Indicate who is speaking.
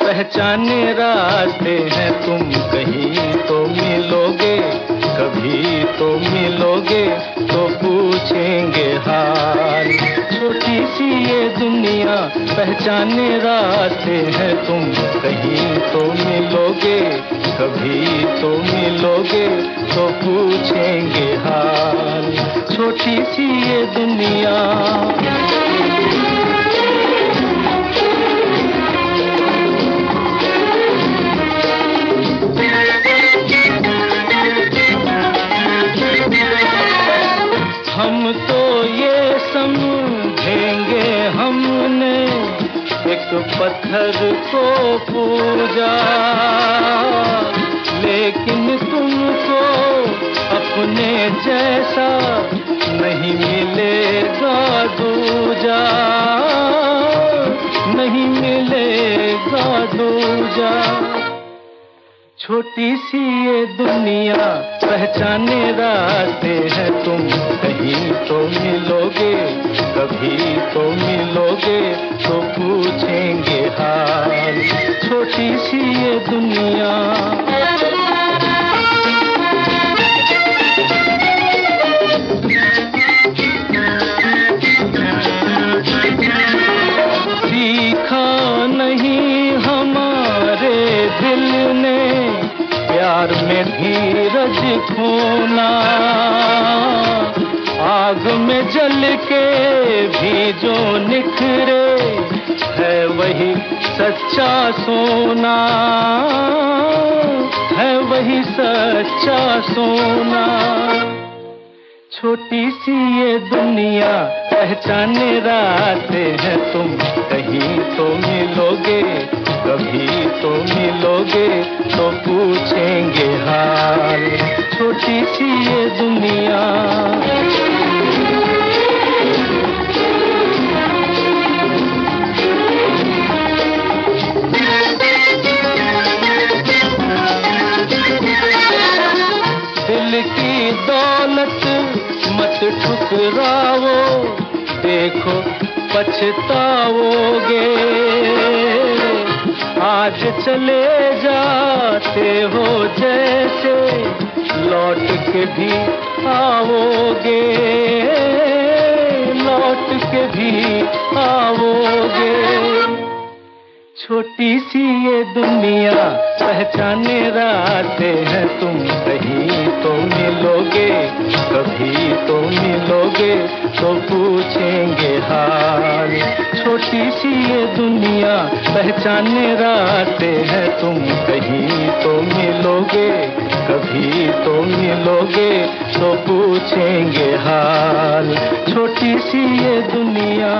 Speaker 1: पहचाने रास्ते हैं। तुम कहीं तो मिलोगे, कभी तो मिलोगे तो पूछेंगे हाल। छोटी सी ये दुनिया पहचाने रास्ते हैं। तुम कहीं तो मिलोगे, कभी तो मिलोगे तो पूछेंगे हाल। छोटी सी ये दुनिया हम तो ये समझेंगे हमने एक पत्थर को पूजा। लेकिन तुमको अपने जैसा नहीं मिलेगा दूजा। नहीं मिलेगा दूजा। छोटी सी ये दुनिया, पहचाने रास्ते हैं तुम। कहीं तो मिलोगे, कभी तो मिलोगे तो पूछेंगे हाल। छोटी सी ये दुनिया। सीखा नहीं हमारे दिल ने प्यार में धीरज खोना। आग में जल के भी जो निखरे, है वही सच्चा सोना। है वही सच्चा सोना। छोटी सी ये दुनिया पहचाने रास्ते है तुम, कहीं तो मिलोगे कभी तो मिलोगे तो पूछेंगे हाल। छोटी सी ये दुनिया। दिल की दौलत मत ठुकराओ, देखो पछताओगे। आज चले जाते हो जैसे लौट के भी आओगे। लौट के भी आओगे। छोटी सी ये दुनिया पहचाने रास्ते हैं तुम कहीं तो मिलोगे। कभी तो मिलोगे तो पूछेंगे हाल। छोटी सी ये दुनिया पहचाने रास्ते हैं, तुम कहीं तो मिलोगे, कभी तो मिलोगे तो पूछेंगे हाल। छोटी सी ये दुनिया